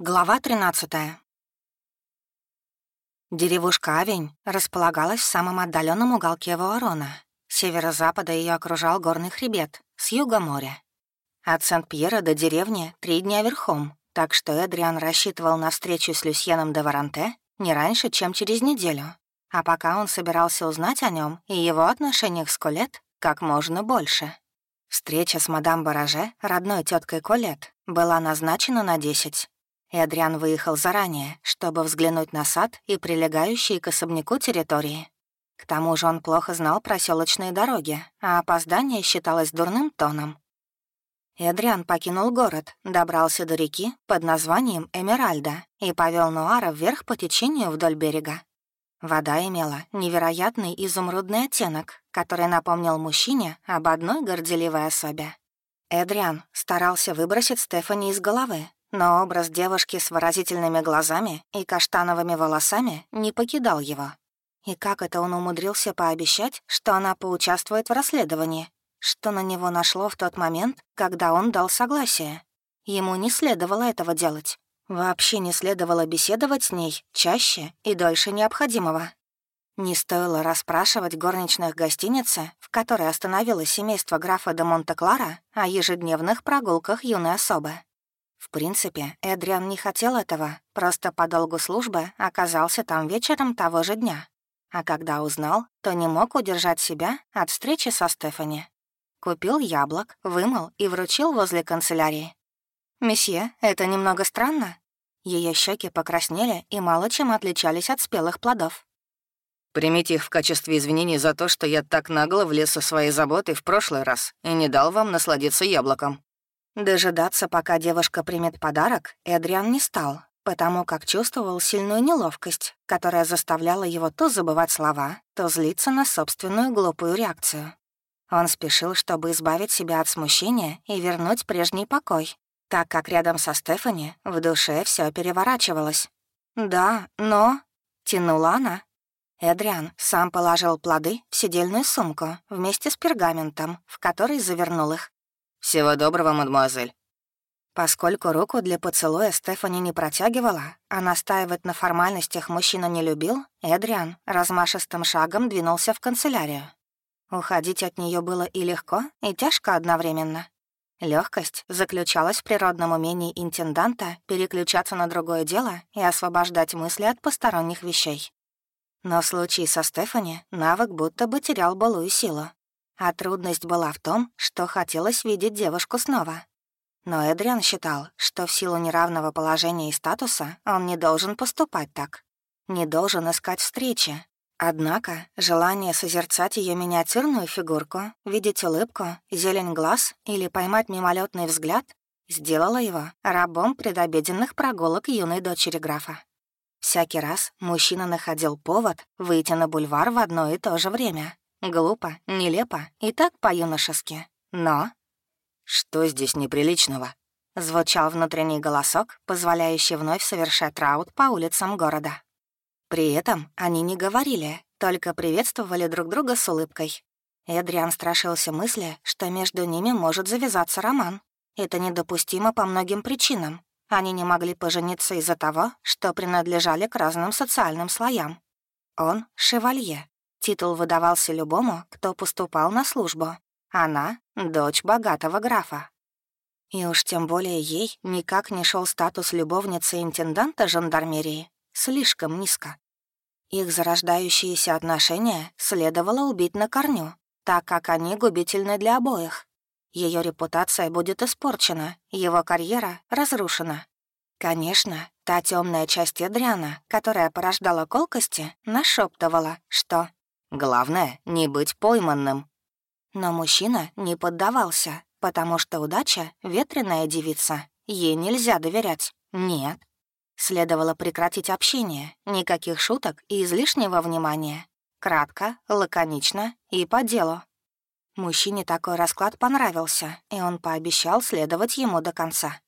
Глава 13 Деревушка Авень располагалась в самом отдаленном уголке Вуарона. С северо-запада ее окружал горный хребет, с юга — море. От Сент-Пьера до деревни три дня верхом, так что Эдриан рассчитывал на встречу с Люсьеном де Варанте не раньше, чем через неделю. А пока он собирался узнать о нем и его отношениях с Колет как можно больше. Встреча с мадам Бараже, родной теткой Колет, была назначена на десять. Эдриан выехал заранее, чтобы взглянуть на сад и прилегающие к особняку территории. К тому же он плохо знал проселочные дороги, а опоздание считалось дурным тоном. Эдриан покинул город, добрался до реки под названием Эмеральда и повел Нуара вверх по течению вдоль берега. Вода имела невероятный изумрудный оттенок, который напомнил мужчине об одной горделивой особе. Эдриан старался выбросить Стефани из головы, но образ девушки с выразительными глазами и каштановыми волосами не покидал его. И как это он умудрился пообещать, что она поучаствует в расследовании? Что на него нашло в тот момент, когда он дал согласие? Ему не следовало этого делать. Вообще не следовало беседовать с ней чаще и дольше необходимого. Не стоило расспрашивать горничных гостиницы, в которой остановилось семейство графа де Монте-Клара, о ежедневных прогулках юной особы. В принципе, Эдриан не хотел этого, просто по долгу службы оказался там вечером того же дня. А когда узнал, то не мог удержать себя от встречи со Стефани. Купил яблок, вымыл и вручил возле канцелярии. «Месье, это немного странно?» Ее щеки покраснели и мало чем отличались от спелых плодов. «Примите их в качестве извинений за то, что я так нагло влез со своей заботой в прошлый раз и не дал вам насладиться яблоком», Дожидаться, пока девушка примет подарок, Эдриан не стал, потому как чувствовал сильную неловкость, которая заставляла его то забывать слова, то злиться на собственную глупую реакцию. Он спешил, чтобы избавить себя от смущения и вернуть прежний покой, так как рядом со Стефани в душе все переворачивалось. «Да, но...» — тянула она. Эдриан сам положил плоды в сидельную сумку вместе с пергаментом, в который завернул их, «Всего доброго, мадемуазель». Поскольку руку для поцелуя Стефани не протягивала, а настаивать на формальностях мужчина не любил, Эдриан размашистым шагом двинулся в канцелярию. Уходить от нее было и легко, и тяжко одновременно. Легкость заключалась в природном умении интенданта переключаться на другое дело и освобождать мысли от посторонних вещей. Но в случае со Стефани навык будто бы терял былую силу. А трудность была в том, что хотелось видеть девушку снова. Но Эдриан считал, что в силу неравного положения и статуса он не должен поступать так. Не должен искать встречи. Однако желание созерцать ее миниатюрную фигурку, видеть улыбку, зелень глаз или поймать мимолетный взгляд сделало его рабом предобеденных прогулок юной дочери графа. Всякий раз мужчина находил повод выйти на бульвар в одно и то же время, Глупо, нелепо и так по-юношески. Но... «Что здесь неприличного?» Звучал внутренний голосок, позволяющий вновь совершать раут по улицам города. При этом они не говорили, только приветствовали друг друга с улыбкой. Эдриан страшился мысли, что между ними может завязаться роман. Это недопустимо по многим причинам. Они не могли пожениться из-за того, что принадлежали к разным социальным слоям. Он — шевалье, Титул выдавался любому, кто поступал на службу. Она — дочь богатого графа. И уж тем более ей никак не шел статус любовницы интенданта жандармерии. Слишком низко. Их зарождающиеся отношения следовало убить на корню, так как они губительны для обоих. Ее репутация будет испорчена, его карьера разрушена. Конечно, та темная часть Эдриана, которая порождала колкости, нашептывала, что Главное — не быть пойманным. Но мужчина не поддавался, потому что удача — ветреная девица. Ей нельзя доверять. Нет. Следовало прекратить общение, никаких шуток и излишнего внимания. Кратко, лаконично и по делу. Мужчине такой расклад понравился, и он пообещал следовать ему до конца.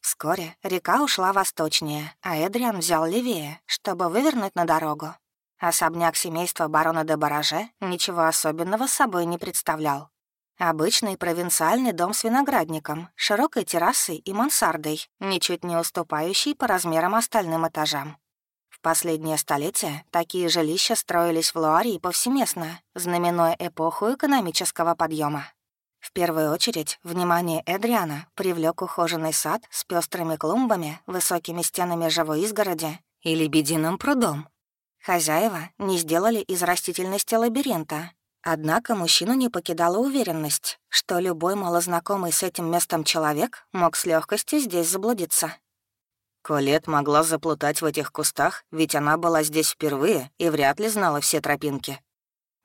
Вскоре река ушла восточнее, а Эдриан взял левее, чтобы вывернуть на дорогу. Особняк семейства барона де Бараже ничего особенного собой не представлял. Обычный провинциальный дом с виноградником, широкой террасой и мансардой, ничуть не уступающий по размерам остальным этажам. В последнее столетие такие жилища строились в Луарии повсеместно, знаменуя эпоху экономического подъема. В первую очередь, внимание Эдриана привлек ухоженный сад с пестрыми клумбами, высокими стенами живой изгороди и лебединым прудом. Хозяева не сделали из растительности лабиринта. Однако мужчину не покидала уверенность, что любой малознакомый с этим местом человек мог с легкостью здесь заблудиться. Колет могла заплутать в этих кустах, ведь она была здесь впервые и вряд ли знала все тропинки.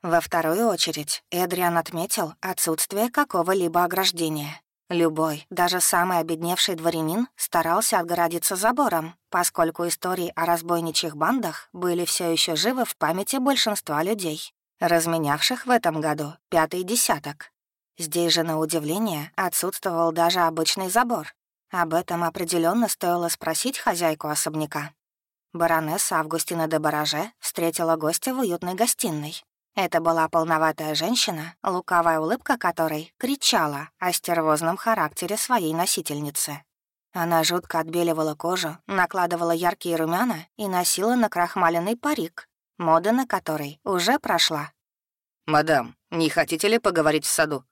Во вторую очередь Эдриан отметил отсутствие какого-либо ограждения. Любой, даже самый обедневший дворянин старался отгородиться забором, поскольку истории о разбойничьих бандах были все еще живы в памяти большинства людей, разменявших в этом году пятый десяток. Здесь же, на удивление, отсутствовал даже обычный забор. Об этом определенно стоило спросить хозяйку особняка. Баронесса Августина де Бараже встретила гостя в уютной гостиной, это была полноватая женщина, лукавая улыбка которой кричала о стервозном характере своей носительницы. Она жутко отбеливала кожу, накладывала яркие румяна и носила накрахмаленный парик, мода на который уже прошла. «Мадам, не хотите ли поговорить в саду?»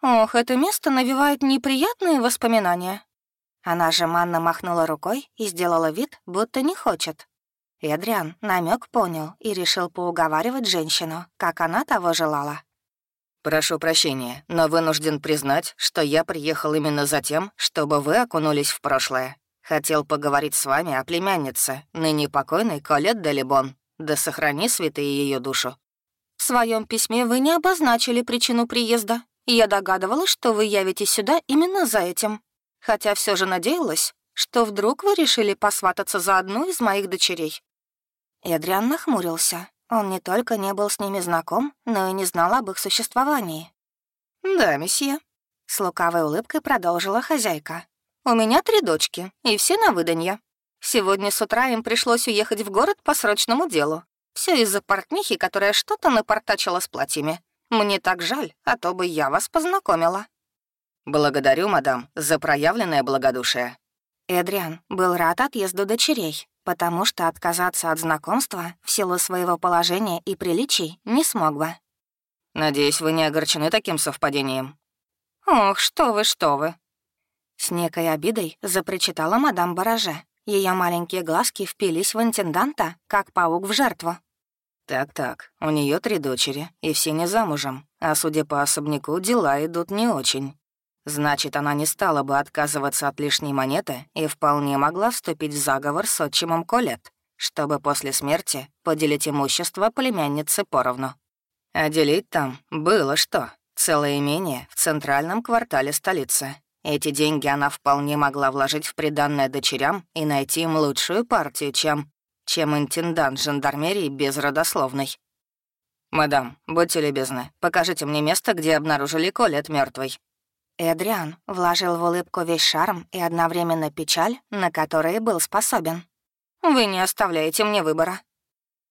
«Ох, это место навевает неприятные воспоминания». Она жеманно махнула рукой и сделала вид, будто не хочет. Эдриан намек понял и решил поуговаривать женщину, как она того желала. «Прошу прощения, но вынужден признать, что я приехал именно за тем, чтобы вы окунулись в прошлое. Хотел поговорить с вами о племяннице, ныне покойной Колет де Либон. Да сохрани святые ее душу». «В своем письме вы не обозначили причину приезда. Я догадывалась, что вы явитесь сюда именно за этим. Хотя все же надеялась, что вдруг вы решили посвататься за одну из моих дочерей. Эдриан нахмурился. Он не только не был с ними знаком, но и не знал об их существовании. «Да, месье», — с лукавой улыбкой продолжила хозяйка. «У меня три дочки, и все на выданье. Сегодня с утра им пришлось уехать в город по срочному делу. Все из-за портнихи, которая что-то напортачила с платьями. Мне так жаль, а то бы я вас познакомила». «Благодарю, мадам, за проявленное благодушие». Эдриан был рад отъезду дочерей, потому что отказаться от знакомства в силу своего положения и приличий не смог бы. «Надеюсь, вы не огорчены таким совпадением?» «Ох, что вы, что вы!» С некой обидой запричитала мадам Бараже. Ее маленькие глазки впились в интенданта, как паук в жертву. «Так-так, у нее три дочери, и все не замужем, а судя по особняку, дела идут не очень. Значит, она не стала бы отказываться от лишней монеты и вполне могла вступить в заговор с отчимом Колет, чтобы после смерти поделить имущество племянницы поровну. А делить там было что. Целое имение в центральном квартале столицы. Эти деньги она вполне могла вложить в приданное дочерям и найти им лучшую партию, чем... чем интендант жандармерии безродословный. «Мадам, будьте любезны, покажите мне место, где обнаружили Колет мертвой. Эдриан вложил в улыбку весь шарм и одновременно печаль, на которые был способен. «Вы не оставляете мне выбора».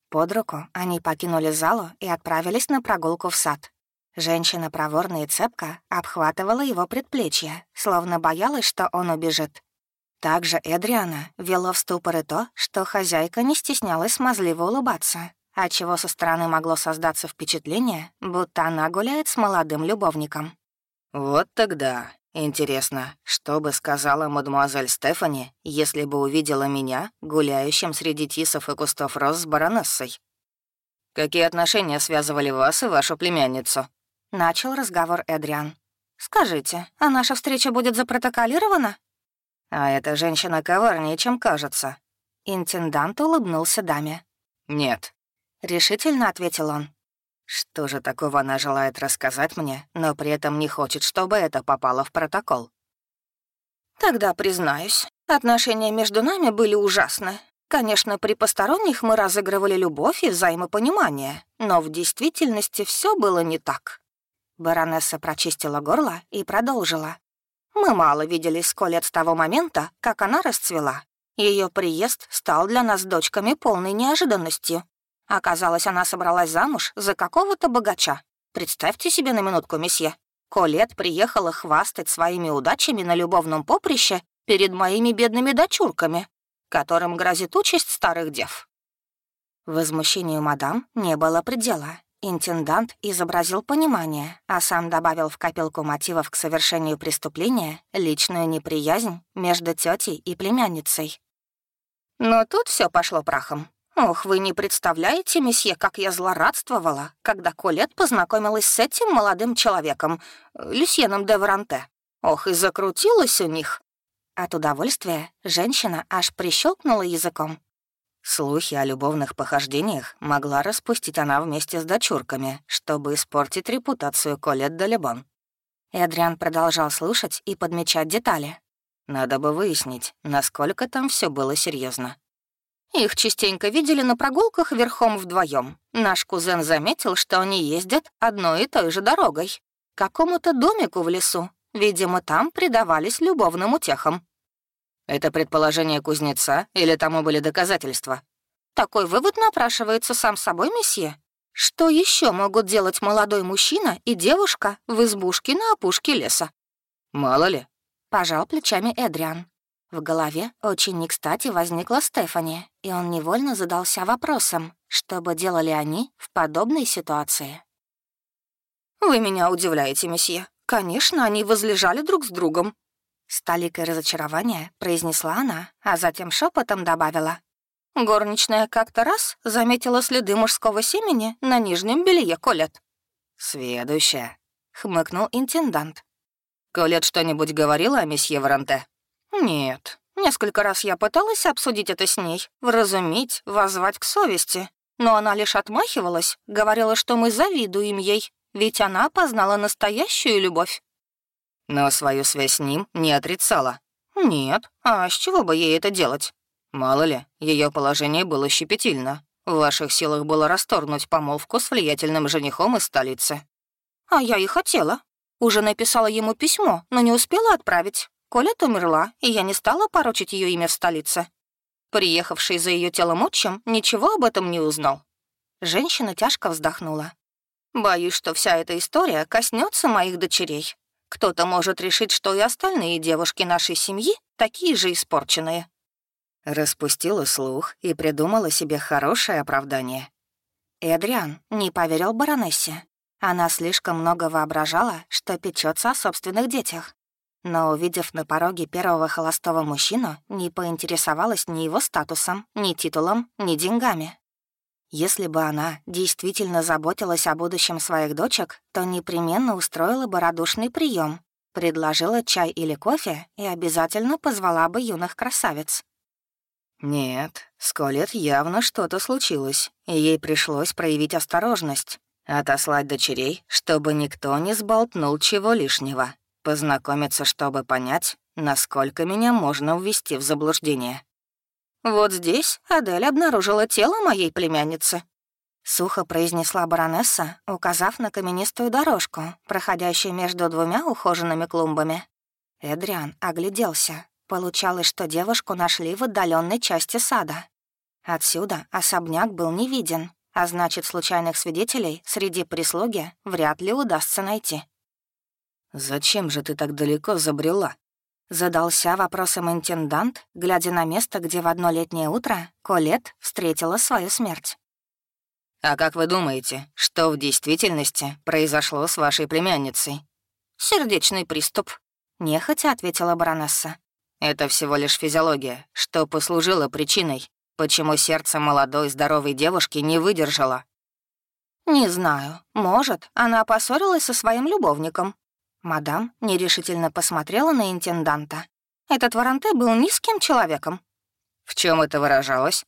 Под руку они покинули залу и отправились на прогулку в сад. Женщина проворно и цепко обхватывала его предплечье, словно боялась, что он убежит. Также Эдриана вело в ступор и то, что хозяйка не стеснялась смазливо улыбаться, отчего со стороны могло создаться впечатление, будто она гуляет с молодым любовником. «Вот тогда. Интересно, что бы сказала мадемуазель Стефани, если бы увидела меня, гуляющим среди тисов и кустов роз с баронессой? Какие отношения связывали вас и вашу племянницу?» Начал разговор Эдриан. «Скажите, а наша встреча будет запротоколирована?» «А эта женщина коварнее, чем кажется». Интендант улыбнулся даме. «Нет», — решительно ответил он. Что же такого она желает рассказать мне, но при этом не хочет, чтобы это попало в протокол? Тогда признаюсь, отношения между нами были ужасны. Конечно, при посторонних мы разыгрывали любовь и взаимопонимание, но в действительности все было не так. Баронесса прочистила горло и продолжила. Мы мало виделись с Колет с того момента, как она расцвела. Ее приезд стал для нас дочками полной неожиданностью. Оказалось, она собралась замуж за какого-то богача. Представьте себе на минутку, месье. Колет приехала хвастать своими удачами на любовном поприще перед моими бедными дочурками, которым грозит участь старых дев». Возмущению мадам не было предела. Интендант изобразил понимание, а сам добавил в копилку мотивов к совершению преступления личную неприязнь между тетей и племянницей. Но тут все пошло прахом. Ох, вы не представляете, месье, как я злорадствовала, когда Колет познакомилась с этим молодым человеком, Люсьеном де Варанте. Ох, и закрутилась у них. От удовольствия женщина аж прищелкнула языком. Слухи о любовных похождениях могла распустить она вместе с дочурками, чтобы испортить репутацию Колет де Лебон. Эдриан продолжал слушать и подмечать детали. Надо бы выяснить, насколько там все было серьезно. Их частенько видели на прогулках верхом вдвоем. Наш кузен заметил, что они ездят одной и той же дорогой. К какому-то домику в лесу. Видимо, там предавались любовным утехам. Это предположение кузнеца или тому были доказательства? Такой вывод напрашивается сам собой, месье. Что еще могут делать молодой мужчина и девушка в избушке на опушке леса? Мало ли. Пожал плечами Эдриан. В голове очень не кстати возникла Стефани, и он невольно задался вопросом, что бы делали они в подобной ситуации. «Вы меня удивляете, месье. Конечно, они возлежали друг с другом». С толикой разочарования произнесла она, а затем шепотом добавила. Горничная как-то раз заметила следы мужского семени на нижнем белье Колет. «Следующая», — хмыкнул интендант. «Колет что-нибудь говорила о месье Варанте?» «Нет. Несколько раз я пыталась обсудить это с ней, вразумить, воззвать к совести. Но она лишь отмахивалась, говорила, что мы завидуем ей, ведь она познала настоящую любовь». «Но свою связь с ним не отрицала». «Нет. А с чего бы ей это делать?» «Мало ли, ее положение было щепетильно. В ваших силах было расторгнуть помолвку с влиятельным женихом из столицы». «А я и хотела. Уже написала ему письмо, но не успела отправить. Колет умерла, и я не стала порочить ее имя в столице. Приехавший за ее телом отчим ничего об этом не узнал. Женщина тяжко вздохнула. «Боюсь, что вся эта история коснется моих дочерей. Кто-то может решить, что и остальные девушки нашей семьи такие же испорченные». Распустила слух и придумала себе хорошее оправдание. Эдриан не поверил баронессе. Она слишком много воображала, что печется о собственных детях но, увидев на пороге первого холостого мужчину, не поинтересовалась ни его статусом, ни титулом, ни деньгами. Если бы она действительно заботилась о будущем своих дочек, то непременно устроила бы радушный прием, предложила чай или кофе и обязательно позвала бы юных красавиц. Нет, с Колет явно что-то случилось, и ей пришлось проявить осторожность, отослать дочерей, чтобы никто не сболтнул чего лишнего. Познакомиться, чтобы понять, насколько меня можно ввести в заблуждение. «Вот здесь Адель обнаружила тело моей племянницы», — сухо произнесла баронесса, указав на каменистую дорожку, проходящую между двумя ухоженными клумбами. Эдриан огляделся. Получалось, что девушку нашли в отдаленной части сада. Отсюда особняк был не виден, а значит, случайных свидетелей среди прислуги вряд ли удастся найти. «Зачем же ты так далеко забрела?» Задался вопросом интендант, глядя на место, где в одно летнее утро Колет встретила свою смерть. «А как вы думаете, что в действительности произошло с вашей племянницей?» «Сердечный приступ», — нехотя ответила баронесса. «Это всего лишь физиология, что послужило причиной, почему сердце молодой здоровой девушки не выдержало». «Не знаю. Может, она поссорилась со своим любовником, Мадам нерешительно посмотрела на интенданта. Этот Варанте был низким человеком. В чем это выражалось?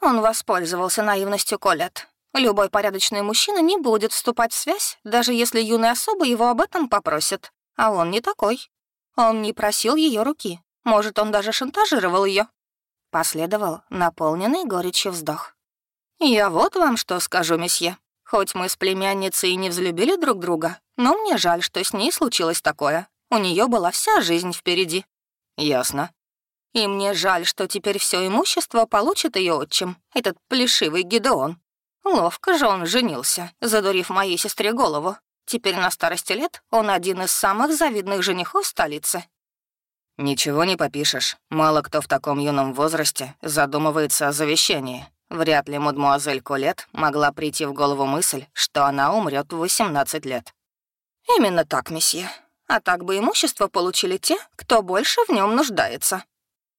Он воспользовался наивностью Колет. Любой порядочный мужчина не будет вступать в связь, даже если юный особа его об этом попросит. А он не такой. Он не просил ее руки. Может, он даже шантажировал ее. Последовал наполненный горечью вздох. «Я вот вам что скажу, месье. Хоть мы с племянницей и не взлюбили друг друга, но мне жаль, что с ней случилось такое. У нее была вся жизнь впереди». «Ясно». «И мне жаль, что теперь все имущество получит ее отчим, этот плешивый Гидеон. Ловко же он женился, задурив моей сестре голову. Теперь на старости лет он один из самых завидных женихов столицы. «Ничего не попишешь. Мало кто в таком юном возрасте задумывается о завещании. Вряд ли мадмуазель Колет могла прийти в голову мысль, что она умрет в 18 лет». «Именно так, месье. А так бы имущество получили те, кто больше в нем нуждается».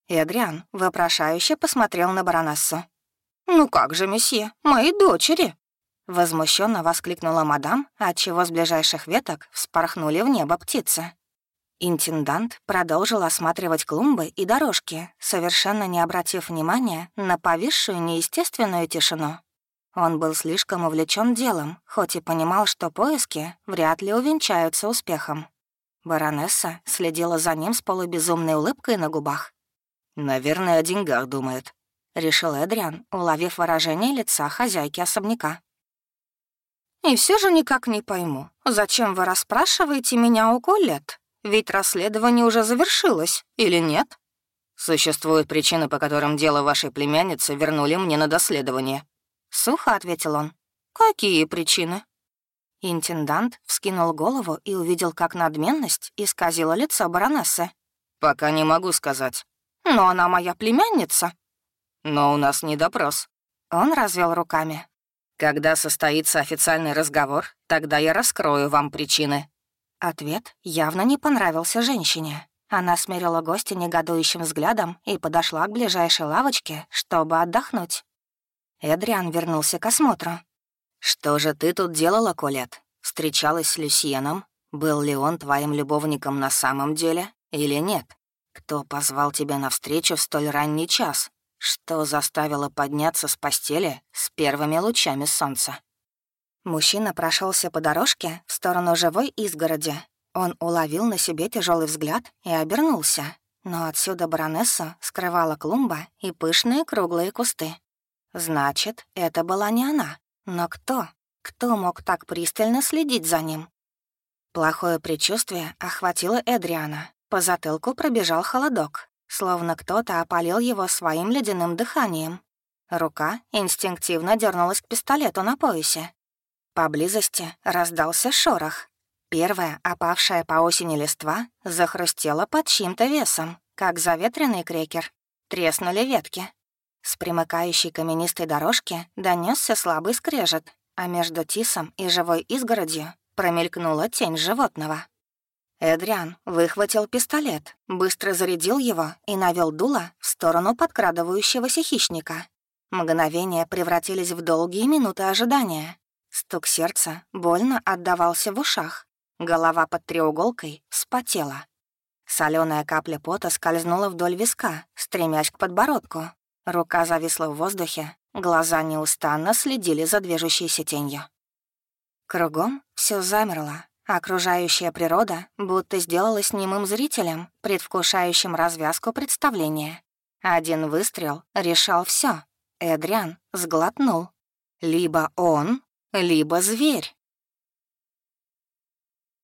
Эдриан вопрошающе посмотрел на баронессу. «Ну как же, месье, мои дочери!» Возмущенно воскликнула мадам, отчего с ближайших веток вспорхнули в небо птицы. Интендант продолжил осматривать клумбы и дорожки, совершенно не обратив внимания на повисшую неестественную тишину. Он был слишком увлечен делом, хоть и понимал, что поиски вряд ли увенчаются успехом. Баронесса следила за ним с полубезумной улыбкой на губах. «Наверное, о деньгах думает», — решил Эдриан, уловив выражение лица хозяйки особняка. «И все же никак не пойму, зачем вы расспрашиваете меня у Коллет? Ведь расследование уже завершилось, или нет?» «Существуют причины, по которым дело вашей племянницы вернули мне на доследование», — сухо ответил он. «Какие причины?» Интендант вскинул голову и увидел, как надменность исказила лицо баронессы. «Пока не могу сказать». «Но она моя племянница». «Но у нас не допрос». Он развел руками. Когда состоится официальный разговор, тогда я раскрою вам причины». Ответ явно не понравился женщине. Она смерила гостя негодующим взглядом и подошла к ближайшей лавочке, чтобы отдохнуть. Эдриан вернулся к осмотру. «Что же ты тут делала, Колет? Встречалась с Люсьеном? Был ли он твоим любовником на самом деле или нет? Кто позвал тебя навстречу в столь ранний час? Что заставило подняться с постели с первыми лучами солнца? Мужчина прошелся по дорожке в сторону живой изгороди. Он уловил на себе тяжелый взгляд и обернулся. Но отсюда баронесса скрывала клумба и пышные круглые кусты. Значит, это была не она. Но кто? Кто мог так пристально следить за ним? Плохое предчувствие охватило Эдриана. По затылку пробежал холодок словно кто-то опалил его своим ледяным дыханием. Рука инстинктивно дернулась к пистолету на поясе. Поблизости раздался шорох. Первая, опавшая по осени листва, захрустела под чьим-то весом, как заветренный крекер. Треснули ветки. С примыкающей каменистой дорожки донесся слабый скрежет, а между тисом и живой изгородью промелькнула тень животного. Эдриан выхватил пистолет, быстро зарядил его и навел дуло в сторону подкрадывающегося хищника. Мгновения превратились в долгие минуты ожидания. Стук сердца больно отдавался в ушах. Голова под треуголкой вспотела. Соленая капля пота скользнула вдоль виска, стремясь к подбородку. Рука зависла в воздухе, глаза неустанно следили за движущейся тенью. Кругом все замерло, Окружающая природа будто сделалась немым зрителем, предвкушающим развязку представления. Один выстрел решал все. Эдриан сглотнул. Либо он, либо зверь.